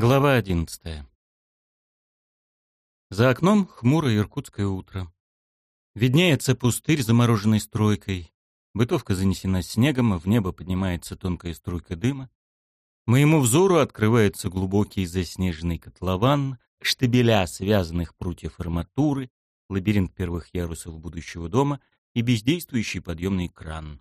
Глава одиннадцатая. За окном хмурое иркутское утро. Виднеется пустырь, замороженный стройкой. Бытовка занесена снегом, в небо поднимается тонкая струйка дыма. Моему взору открывается глубокий заснеженный котлован, штабеля связанных прутьев арматуры, лабиринт первых ярусов будущего дома и бездействующий подъемный кран.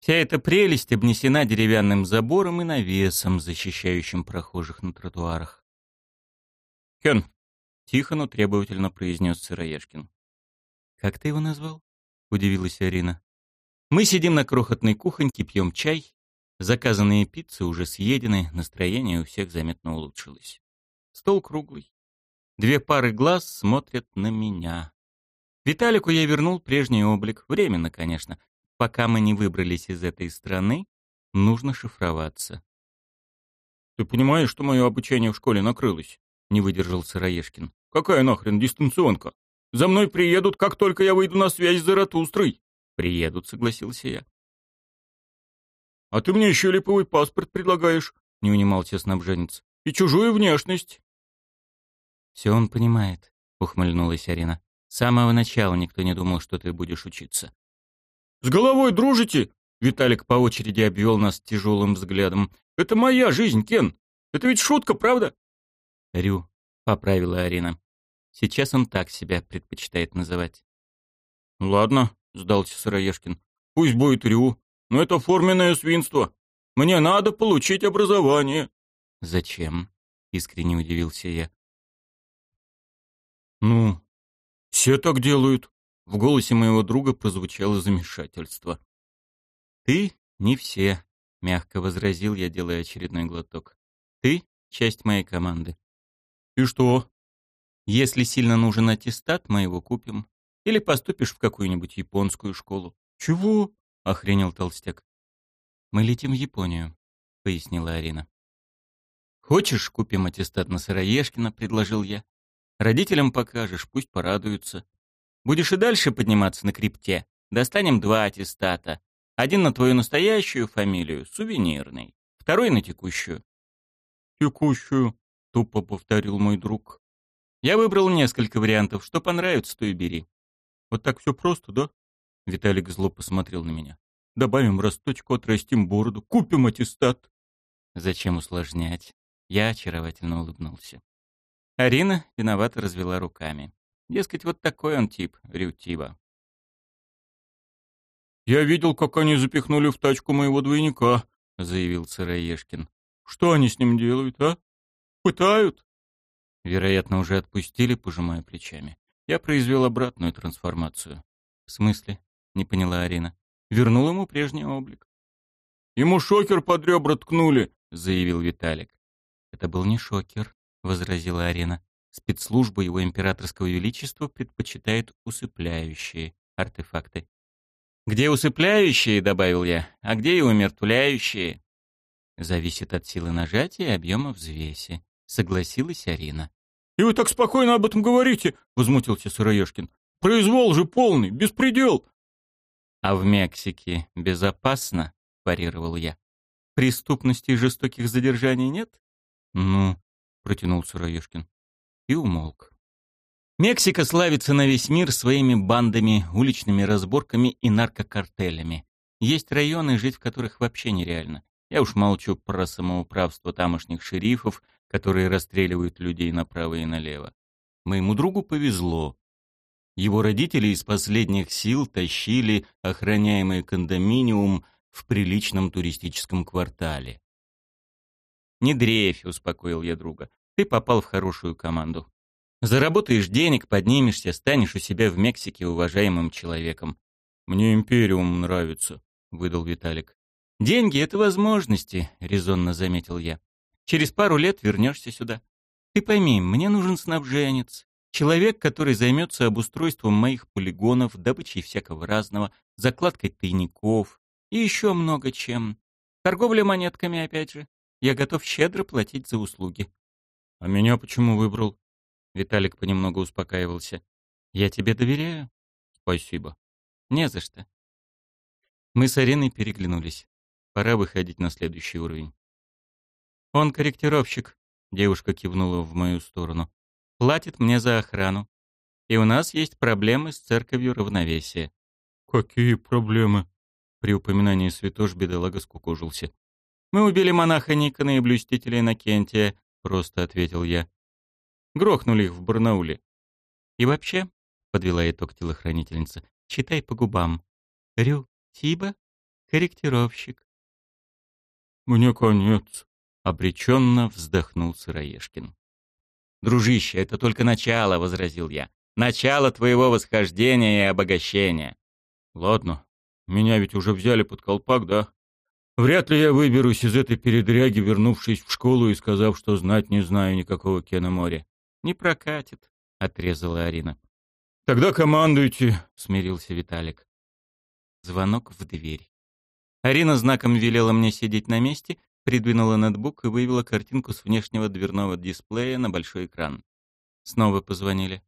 Вся эта прелесть обнесена деревянным забором и навесом, защищающим прохожих на тротуарах. «Кен!» — тихо, но требовательно произнес Сыроежкин. «Как ты его назвал?» — удивилась Арина. «Мы сидим на крохотной кухоньке, пьем чай. Заказанные пиццы уже съедены, настроение у всех заметно улучшилось. Стол круглый. Две пары глаз смотрят на меня. Виталику я вернул прежний облик. Временно, конечно. Пока мы не выбрались из этой страны, нужно шифроваться. «Ты понимаешь, что мое обучение в школе накрылось?» — не выдержал Сыроежкин. «Какая нахрен дистанционка? За мной приедут, как только я выйду на связь с Заратустрой». «Приедут», — согласился я. «А ты мне еще липовый паспорт предлагаешь?» — не унимался снабженец. «И чужую внешность». «Все он понимает», — ухмыльнулась Арина. «С самого начала никто не думал, что ты будешь учиться. С головой дружите?» Виталик по очереди обвел нас тяжелым взглядом. «Это моя жизнь, Кен. Это ведь шутка, правда?» «Рю», — поправила Арина. «Сейчас он так себя предпочитает называть». «Ладно», — сдался Сыроежкин. «Пусть будет Рю, но это форменное свинство. Мне надо получить образование». «Зачем?» — искренне удивился я. «Ну, все так делают», в голосе моего друга прозвучало замешательство. «Ты не все», — мягко возразил я, делая очередной глоток. «Ты — часть моей команды». «И что?» «Если сильно нужен аттестат, мы его купим. Или поступишь в какую-нибудь японскую школу». «Чего?» — охренел толстяк. «Мы летим в Японию», — пояснила Арина. «Хочешь, купим аттестат на Сыроежкина?» — предложил я. «Родителям покажешь, пусть порадуются. Будешь и дальше подниматься на крипте, достанем два аттестата. Один на твою настоящую фамилию, сувенирный. Второй на текущую. «Текущую», — тупо повторил мой друг. Я выбрал несколько вариантов. Что понравится, то и бери. Вот так все просто, да? Виталик зло посмотрел на меня. Добавим росточку, отрастим бороду, купим аттестат. Зачем усложнять? Я очаровательно улыбнулся. Арина виновато развела руками. Дескать, вот такой он тип, Рютива. «Я видел, как они запихнули в тачку моего двойника», — заявил Сыроежкин. «Что они с ним делают, а? Пытают?» Вероятно, уже отпустили, пожимая плечами. Я произвел обратную трансформацию. «В смысле?» — не поняла Арина. «Вернул ему прежний облик». «Ему шокер под ребра ткнули», — заявил Виталик. «Это был не шокер», — возразила Арина. Спецслужба его императорского величества предпочитает усыпляющие артефакты. «Где усыпляющие?» — добавил я. «А где и умертвляющие?» «Зависит от силы нажатия и объема взвеси», — согласилась Арина. «И вы так спокойно об этом говорите?» — возмутился Сыроежкин. «Произвол же полный, беспредел!» «А в Мексике безопасно?» — парировал я. «Преступности и жестоких задержаний нет?» «Ну», — протянул Сыроежкин и умолк. Мексика славится на весь мир своими бандами, уличными разборками и наркокартелями. Есть районы, жить в которых вообще нереально. Я уж молчу про самоуправство тамошних шерифов, которые расстреливают людей направо и налево. Моему другу повезло. Его родители из последних сил тащили охраняемый кондоминиум в приличном туристическом квартале. «Не дрейфь», — успокоил я друга. Ты попал в хорошую команду. Заработаешь денег, поднимешься, станешь у себя в Мексике уважаемым человеком. Мне Империум нравится, выдал Виталик. Деньги — это возможности, резонно заметил я. Через пару лет вернешься сюда. Ты пойми, мне нужен снабженец. Человек, который займется обустройством моих полигонов, добычей всякого разного, закладкой тайников и еще много чем. Торговля монетками, опять же. Я готов щедро платить за услуги. «А меня почему выбрал?» Виталик понемногу успокаивался. «Я тебе доверяю?» «Спасибо». «Не за что». Мы с Ариной переглянулись. Пора выходить на следующий уровень. Он корректировщик, девушка кивнула в мою сторону. Платит мне за охрану. И у нас есть проблемы с церковью равновесия. Какие проблемы? При упоминании святош бедолага скукожился. Мы убили монаха Никона и блюстителя Иннокентия, просто ответил я. Грохнули их в Барнауле. И вообще, подвела итог телохранительница, читай по губам. Рю, Тиба, корректировщик. Мне конец, обреченно вздохнул Сыроежкин. «Дружище, это только начало», — возразил я. «Начало твоего восхождения и обогащения». «Ладно, меня ведь уже взяли под колпак, да? Вряд ли я выберусь из этой передряги, вернувшись в школу и сказав, что знать не знаю никакого Кена моря». «Не прокатит», — отрезала Арина. «Тогда командуйте», — смирился Виталик. Звонок в дверь. Арина знаком велела мне сидеть на месте, придвинула ноутбук и вывела картинку с внешнего дверного дисплея на большой экран. Снова позвонили.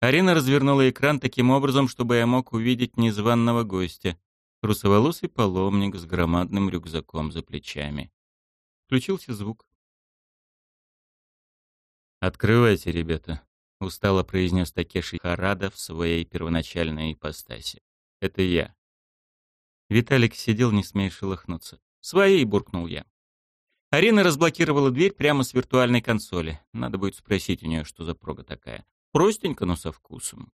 Арина развернула экран таким образом, чтобы я мог увидеть незваного гостя. Русоволосый паломник с громадным рюкзаком за плечами. Включился звук. «Открывайте, ребята», — устало произнес Такеши Харада в своей первоначальной ипостаси. «Это я». Виталик сидел, не смея шелохнуться. «Своей», — буркнул я. Арина разблокировала дверь прямо с виртуальной консоли. Надо будет спросить у нее, что за прога такая. Простенько, но со вкусом.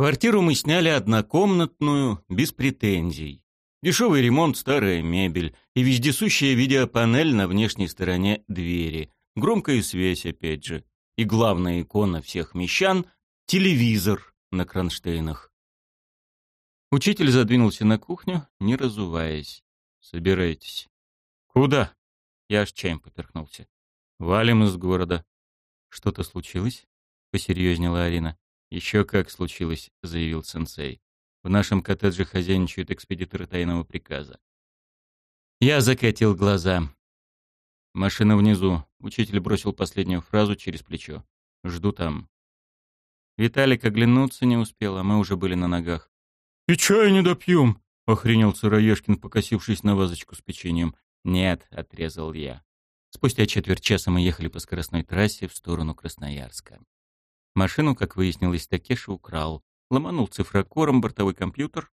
Квартиру мы сняли однокомнатную, без претензий. Дешевый ремонт, старая мебель и вездесущая видеопанель на внешней стороне двери. Громкая связь, опять же. И главная икона всех мещан — телевизор на кронштейнах. Учитель задвинулся на кухню, не разуваясь. Собирайтесь. Куда? Я аж чаем поперхнулся. Валим из города. Что-то случилось? Посерьезнела Арина. Еще как случилось, заявил сенсей. В нашем коттедже хозяйничают экспедиторы тайного приказа. Я закатил глаза. Машина внизу. Учитель бросил последнюю фразу через плечо. Жду там. Виталик оглянуться не успел, а мы уже были на ногах. «И чай не допьем!» — охренел Сыроежкин, покосившись на вазочку с печеньем. «Нет», — отрезал я. Спустя четверть часа мы ехали по скоростной трассе в сторону Красноярска. Машину, как выяснилось, Такеша украл. Ломанул цифрокором бортовой компьютер,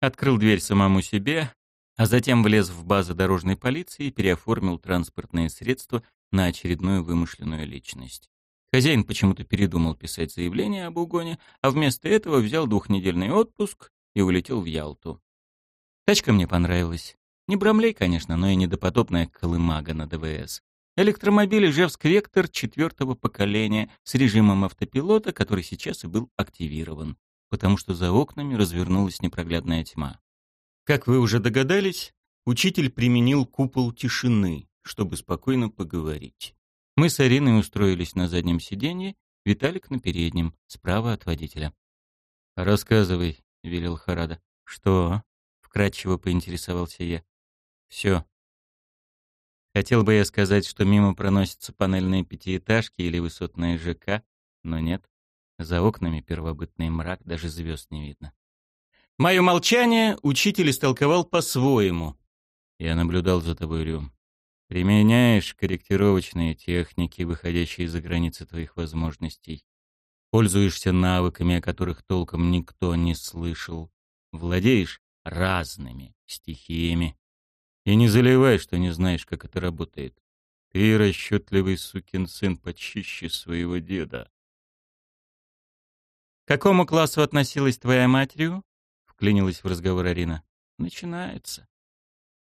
открыл дверь самому себе, а затем влез в базу дорожной полиции и переоформил транспортные средства на очередную вымышленную личность. Хозяин почему-то передумал писать заявление об угоне, а вместо этого взял двухнедельный отпуск и улетел в Ялту. Тачка мне понравилась. Не Брамлей, конечно, но и недоподобная колымага на ДВС. Электромобиль Ижевск Вектор четвертого поколения с режимом автопилота, который сейчас и был активирован, потому что за окнами развернулась непроглядная тьма. Как вы уже догадались, учитель применил купол тишины, чтобы спокойно поговорить. Мы с Ариной устроились на заднем сиденье, Виталик на переднем, справа от водителя. «Рассказывай», — велел Харада. «Что?» вкратчиво поинтересовался я. Все. Хотел бы я сказать, что мимо проносятся панельные пятиэтажки или высотные ЖК, но нет. За окнами первобытный мрак, даже звезд не видно. Мое молчание учитель истолковал по-своему. Я наблюдал за тобой, Рюм. Применяешь корректировочные техники, выходящие за границы твоих возможностей. Пользуешься навыками, о которых толком никто не слышал. Владеешь разными стихиями. И не заливай, что не знаешь, как это работает. Ты расчетливый сукин сын почище своего деда. «К какому классу относилась твоя матерью?» — вклинилась в разговор Арина. «Начинается».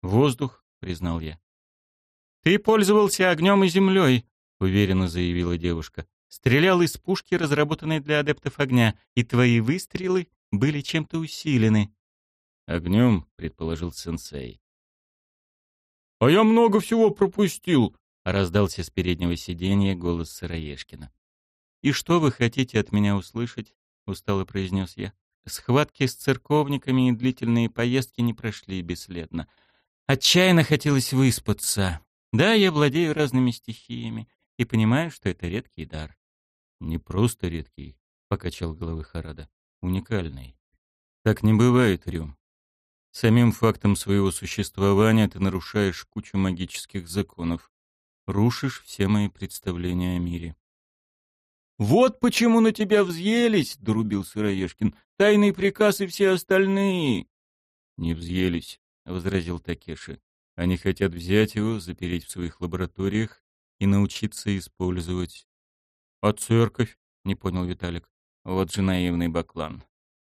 «Воздух», — признал я. «Ты пользовался огнем и землей», — уверенно заявила девушка. «Стрелял из пушки, разработанной для адептов огня, и твои выстрелы были чем-то усилены. Огнем, предположил сенсей. А я много всего пропустил, раздался с переднего сиденья голос Сыроежкина. И что вы хотите от меня услышать? устало произнес я. Схватки с церковниками и длительные поездки не прошли бесследно. Отчаянно хотелось выспаться. Да, я владею разными стихиями и понимаю, что это редкий дар. Не просто редкий, покачал головой Харада. Уникальный. Так не бывает, Рюм. Самим фактом своего существования ты нарушаешь кучу магических законов. Рушишь все мои представления о мире. «Вот почему на тебя взъелись!» — дорубил Сыроежкин. «Тайный приказ и все остальные!» «Не взъелись», — возразил Такеши. «Они хотят взять его, запереть в своих лабораториях и научиться использовать». «А церковь?» — не понял Виталик. «Вот же наивный баклан.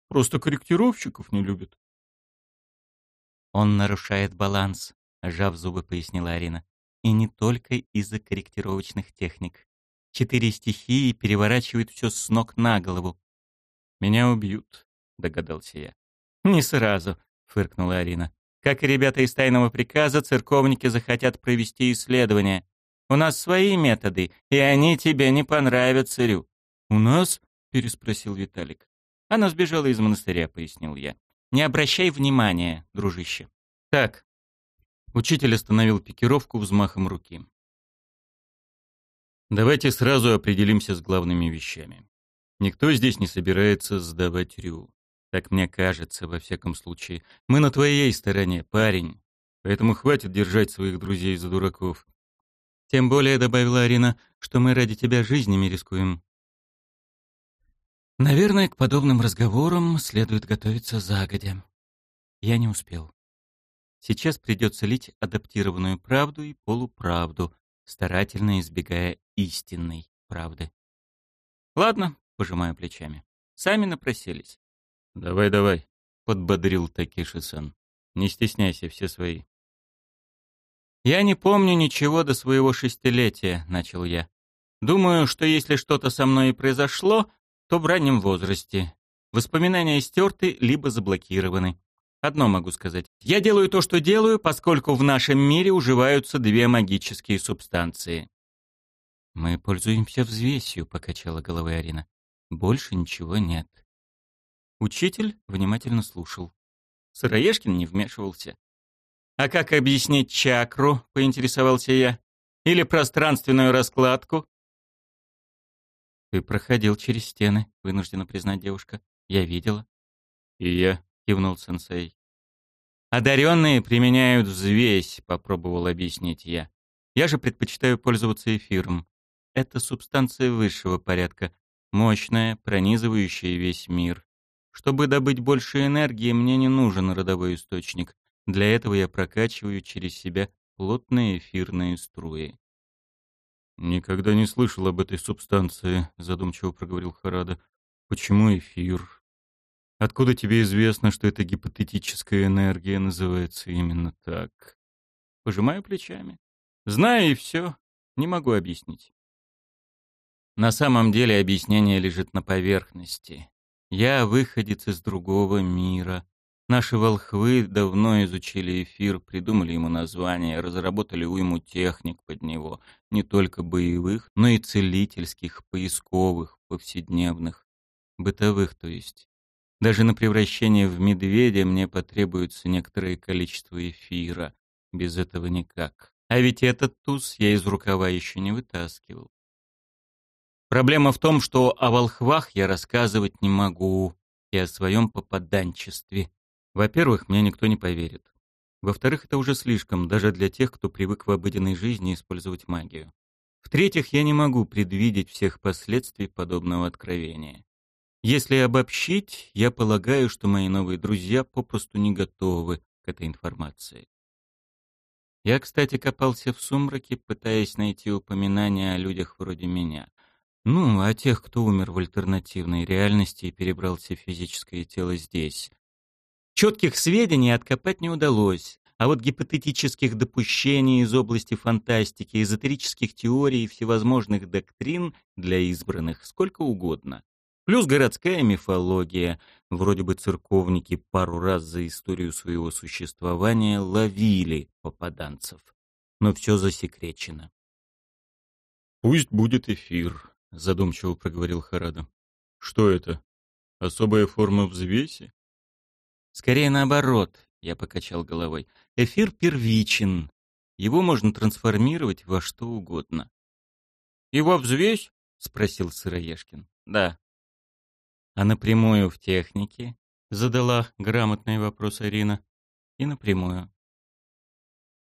Просто корректировщиков не любят». «Он нарушает баланс», — сжав зубы, пояснила Арина. «И не только из-за корректировочных техник. Четыре стихии переворачивают все с ног на голову». «Меня убьют», — догадался я. «Не сразу», — фыркнула Арина. «Как и ребята из тайного приказа, церковники захотят провести исследование. У нас свои методы, и они тебе не понравятся, Рю». «У нас?» — переспросил Виталик. «Она сбежала из монастыря», — пояснил я. «Не обращай внимания, дружище». «Так». Учитель остановил пикировку взмахом руки. Давайте сразу определимся с главными вещами. Никто здесь не собирается сдавать Рю. Так мне кажется, во всяком случае. Мы на твоей стороне, парень. Поэтому хватит держать своих друзей за дураков. Тем более, добавила Арина, что мы ради тебя жизнями рискуем. Наверное, к подобным разговорам следует готовиться загодя. Я не успел. Сейчас придется лить адаптированную правду и полуправду, старательно избегая истинной правды. Ладно, пожимаю плечами. Сами напросились. «Давай, давай», — подбодрил Такеши-сан. «Не стесняйся, все свои». «Я не помню ничего до своего шестилетия», — начал я. «Думаю, что если что-то со мной и произошло, то в раннем возрасте. Воспоминания стерты либо заблокированы. Одно могу сказать. Я делаю то, что делаю, поскольку в нашем мире уживаются две магические субстанции». «Мы пользуемся взвесью», — покачала головой Арина. «Больше ничего нет». Учитель внимательно слушал. Сыроежкин не вмешивался. «А как объяснить чакру?» — поинтересовался я. «Или пространственную раскладку?» «Ты проходил через стены», — вынуждена признать девушка. «Я видела». «И я», — кивнул сенсей. «Одаренные применяют взвесь», — попробовал объяснить я. «Я же предпочитаю пользоваться эфиром. Это субстанция высшего порядка, мощная, пронизывающая весь мир. Чтобы добыть больше энергии, мне не нужен родовой источник. Для этого я прокачиваю через себя плотные эфирные струи. «Никогда не слышал об этой субстанции», — задумчиво проговорил Харада. «Почему эфир? Откуда тебе известно, что эта гипотетическая энергия называется именно так?» Пожимаю плечами. Знаю и все. Не могу объяснить. На самом деле объяснение лежит на поверхности. Я выходец из другого мира. Наши волхвы давно изучили эфир, придумали ему название, разработали уйму техник под него, не только боевых, но и целительских, поисковых, повседневных, бытовых, то есть. Даже на превращение в медведя мне потребуется некоторое количество эфира. Без этого никак. А ведь этот туз я из рукава еще не вытаскивал. Проблема в том, что о волхвах я рассказывать не могу и о своем попаданчестве. Во-первых, мне никто не поверит. Во-вторых, это уже слишком, даже для тех, кто привык в обыденной жизни использовать магию. В-третьих, я не могу предвидеть всех последствий подобного откровения. Если обобщить, я полагаю, что мои новые друзья попросту не готовы к этой информации. Я, кстати, копался в сумраке, пытаясь найти упоминания о людях вроде меня. Ну, о тех, кто умер в альтернативной реальности и перебрался в физическое тело здесь. Четких сведений откопать не удалось, а вот гипотетических допущений из области фантастики, эзотерических теорий и всевозможных доктрин для избранных сколько угодно. Плюс городская мифология. Вроде бы церковники пару раз за историю своего существования ловили попаданцев. Но все засекречено. «Пусть будет эфир», — задумчиво проговорил Харада. «Что это? Особая форма взвеси?» «Скорее наоборот», — я покачал головой. «Эфир первичен. Его можно трансформировать во что угодно». «Его взвесь?» — спросил Сыроежкин. «Да». «А напрямую в технике?» — задала грамотный вопрос Арина. и напрямую.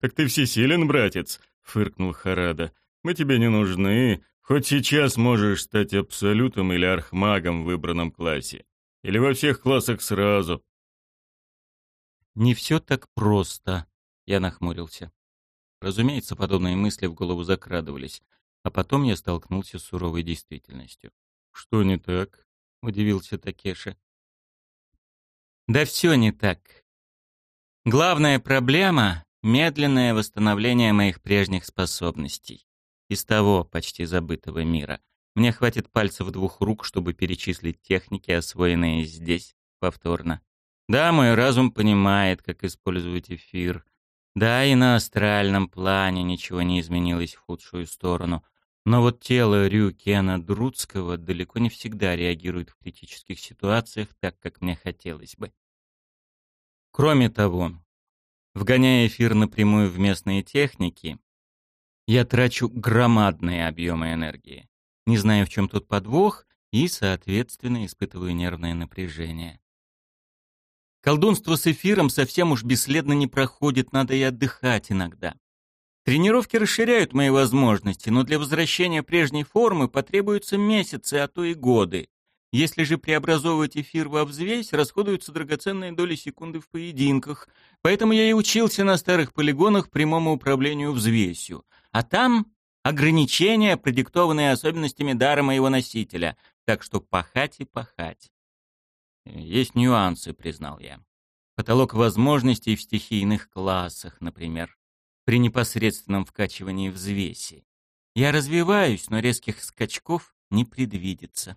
«Так ты всесилен, братец», — фыркнул Харада. «Мы тебе не нужны. Хоть сейчас можешь стать абсолютом или архмагом в выбранном классе. Или во всех классах сразу». «Не все так просто», — я нахмурился. Разумеется, подобные мысли в голову закрадывались, а потом я столкнулся с суровой действительностью. «Что не так?» — удивился Такеша. «Да все не так. Главная проблема — медленное восстановление моих прежних способностей. Из того почти забытого мира. Мне хватит пальцев двух рук, чтобы перечислить техники, освоенные здесь, повторно. Да, мой разум понимает, как использовать эфир. Да, и на астральном плане ничего не изменилось в худшую сторону. Но вот тело Рю Кена Друцкого далеко не всегда реагирует в критических ситуациях так, как мне хотелось бы. Кроме того, вгоняя эфир напрямую в местные техники, я трачу громадные объемы энергии. Не знаю, в чем тут подвох, и, соответственно, испытываю нервное напряжение. Колдунство с эфиром совсем уж бесследно не проходит, надо и отдыхать иногда. Тренировки расширяют мои возможности, но для возвращения прежней формы потребуются месяцы, а то и годы. Если же преобразовывать эфир во взвесь, расходуются драгоценные доли секунды в поединках. Поэтому я и учился на старых полигонах прямому управлению взвесью. А там ограничения, продиктованные особенностями дара моего носителя. Так что пахать и пахать. Есть нюансы, признал я. Потолок возможностей в стихийных классах, например, при непосредственном вкачивании взвеси. Я развиваюсь, но резких скачков не предвидится.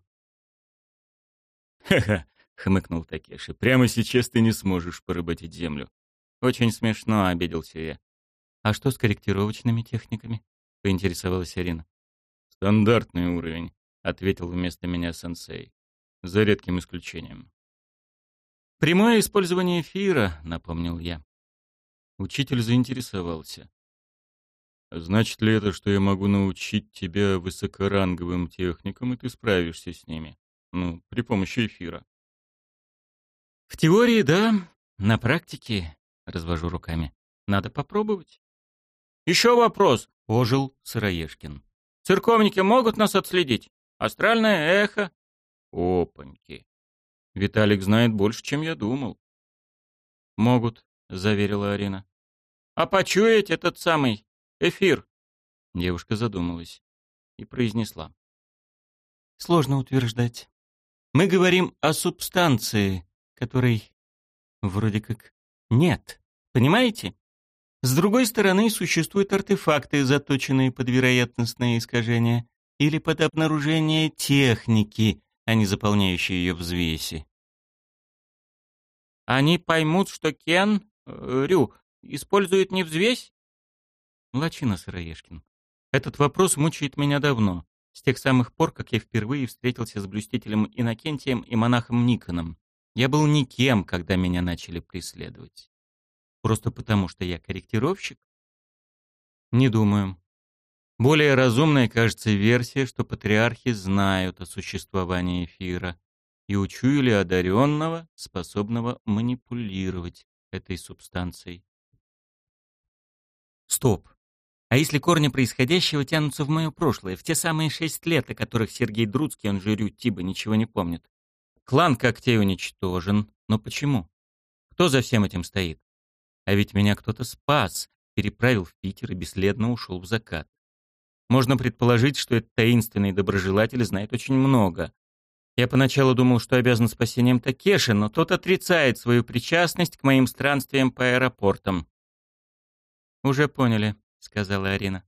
«Ха-ха», — хмыкнул Такеши, — «прямо сейчас ты не сможешь поработить землю». «Очень смешно», — обиделся я. «А что с корректировочными техниками?» — поинтересовалась Арина. «Стандартный уровень», — ответил вместо меня сенсей. «За редким исключением». «Прямое использование эфира», — напомнил я. Учитель заинтересовался. «Значит ли это, что я могу научить тебя высокоранговым техникам, и ты справишься с ними?» Ну, при помощи эфира. В теории, да. На практике, развожу руками, надо попробовать. Еще вопрос, ожил Сыроежкин. Церковники могут нас отследить? Астральное эхо? Опаньки. Виталик знает больше, чем я думал. Могут, заверила Арина. А почуять этот самый эфир? Девушка задумалась и произнесла. Сложно утверждать. Мы говорим о субстанции, которой вроде как нет. Понимаете? С другой стороны, существуют артефакты, заточенные под вероятностные искажения, или под обнаружение техники, а не заполняющие ее взвеси. Они поймут, что Кен, э, Рю, использует не взвесь? Лачина Сыроежкин. Этот вопрос мучает меня давно с тех самых пор, как я впервые встретился с блюстителем Иннокентием и монахом Никоном. Я был никем, когда меня начали преследовать. Просто потому, что я корректировщик? Не думаю. Более разумной кажется версия, что патриархи знают о существовании эфира и учуяли одаренного, способного манипулировать этой субстанцией. Стоп. А если корни происходящего тянутся в мое прошлое, в те самые шесть лет, о которых Сергей Друцкий, он же Рю ничего не помнит? Клан когтей уничтожен. Но почему? Кто за всем этим стоит? А ведь меня кто-то спас, переправил в Питер и бесследно ушел в закат. Можно предположить, что этот таинственный доброжелатель знает очень много. Я поначалу думал, что обязан спасением Такеши, но тот отрицает свою причастность к моим странствиям по аэропортам. Уже поняли. — сказала Арина.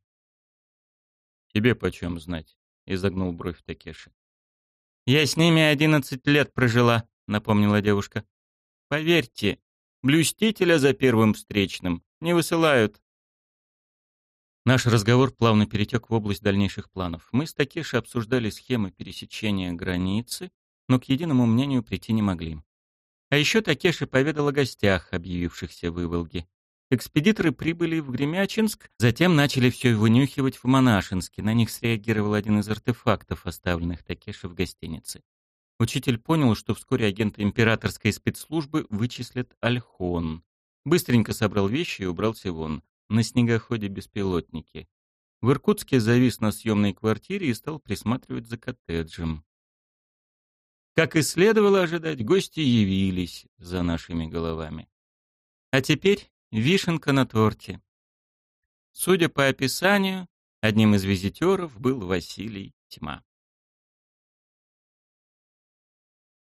«Тебе почем знать?» — изогнул бровь Такеши. «Я с ними одиннадцать лет прожила», — напомнила девушка. «Поверьте, блюстителя за первым встречным не высылают». Наш разговор плавно перетек в область дальнейших планов. Мы с Такеши обсуждали схемы пересечения границы, но к единому мнению прийти не могли. А еще Такеши поведал о гостях, объявившихся в Иволге. Экспедиторы прибыли в Гремячинск, затем начали все вынюхивать в Монашинске. На них среагировал один из артефактов, оставленных Такеши в гостинице. Учитель понял, что вскоре агенты императорской спецслужбы вычислят Альхон. Быстренько собрал вещи и убрался вон. На снегоходе-беспилотнике. В Иркутске завис на съемной квартире и стал присматривать за коттеджем. Как и следовало ожидать, гости явились за нашими головами. А теперь вишенка на торте. Судя по описанию, одним из визитеров был Василий Тьма.